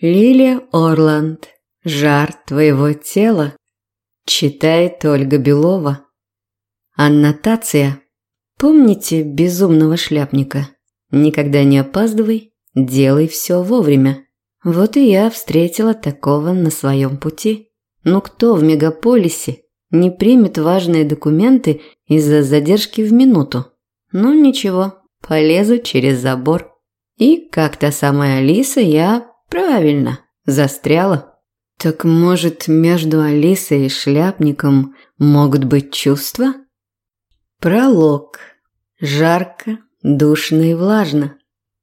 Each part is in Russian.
Лилия Орланд. Жар твоего тела. Читает Ольга Белова. Аннотация. Помните безумного шляпника? Никогда не опаздывай, делай все вовремя. Вот и я встретила такого на своем пути. Ну кто в мегаполисе не примет важные документы из-за задержки в минуту? Ну ничего, полезу через забор. И как та самая Алиса я Правильно, застряла. Так может, между Алисой и шляпником могут быть чувства? Пролог. Жарко, душно и влажно.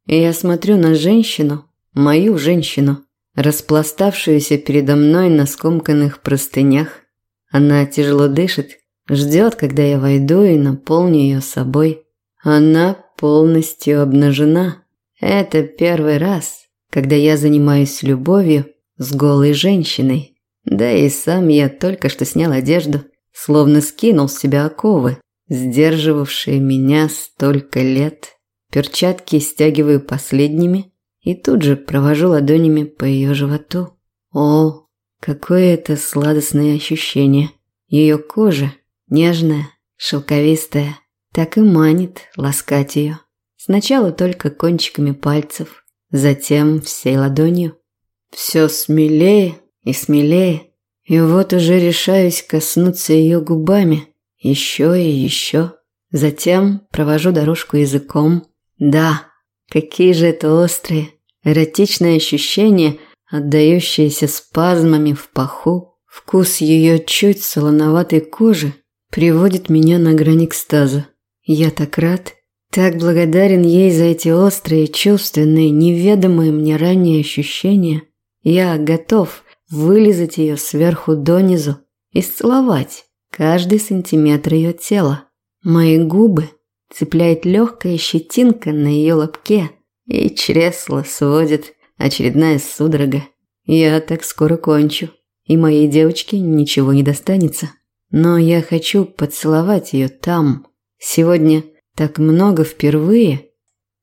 Я смотрю на женщину, мою женщину, распластавшуюся передо мной на скомканных простынях. Она тяжело дышит, ждет, когда я войду и наполню ее собой. Она полностью обнажена. Это первый раз, когда я занимаюсь любовью с голой женщиной. Да и сам я только что снял одежду, словно скинул с себя оковы, сдерживавшие меня столько лет. Перчатки стягиваю последними и тут же провожу ладонями по ее животу. О, какое это сладостное ощущение. Ее кожа нежная, шелковистая, так и манит ласкать ее. Сначала только кончиками пальцев, затем всей ладонью. Все смелее и смелее, и вот уже решаюсь коснуться ее губами, еще и еще. Затем провожу дорожку языком. Да, какие же это острые, эротичные ощущения, отдающиеся спазмами в паху. Вкус ее чуть солоноватой кожи приводит меня на грань экстаза. Я так рад, так благодарен ей за эти острые, чувственные, неведомые мне ранее ощущения. Я готов вылизать ее сверху донизу и исцеловать каждый сантиметр ее тела. Мои губы цепляет легкая щетинка на ее лобке, и чресло сводит очередная судорога. Я так скоро кончу, и моей девочке ничего не достанется. Но я хочу поцеловать ее там. Сегодня так много впервые.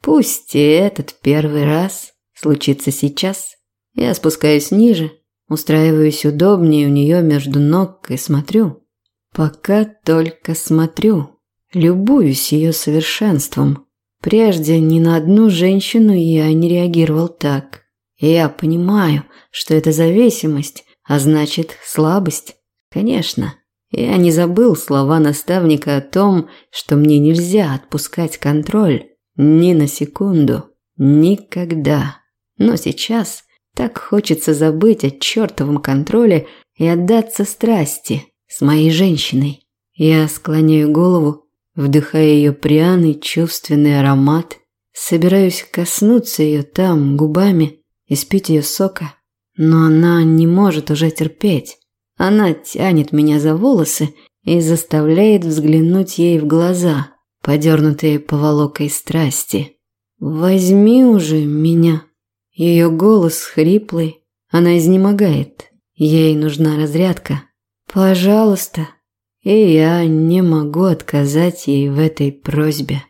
Пусть и этот первый раз случится сейчас. Я спускаюсь ниже, устраиваюсь удобнее у нее между ног и смотрю. Пока только смотрю. Любуюсь ее совершенством. Прежде ни на одну женщину я не реагировал так. Я понимаю, что это зависимость, а значит слабость. Конечно, я не забыл слова наставника о том, что мне нельзя отпускать контроль ни на секунду, никогда. Но сейчас так хочется забыть о чертовом контроле и отдаться страсти с моей женщиной. Я склоняю голову, вдыхая ее пряный чувственный аромат, собираюсь коснуться ее там губами и спить ее сока, но она не может уже терпеть. Она тянет меня за волосы и заставляет взглянуть ей в глаза, подернутые поволокой страсти. «Возьми уже меня». Ее голос хриплый, она изнемогает. Ей нужна разрядка. «Пожалуйста». И я не могу отказать ей в этой просьбе.